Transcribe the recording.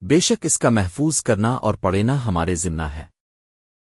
بے شک اس کا محفوظ کرنا اور پڑھنا ہمارے ذمہ ہے۔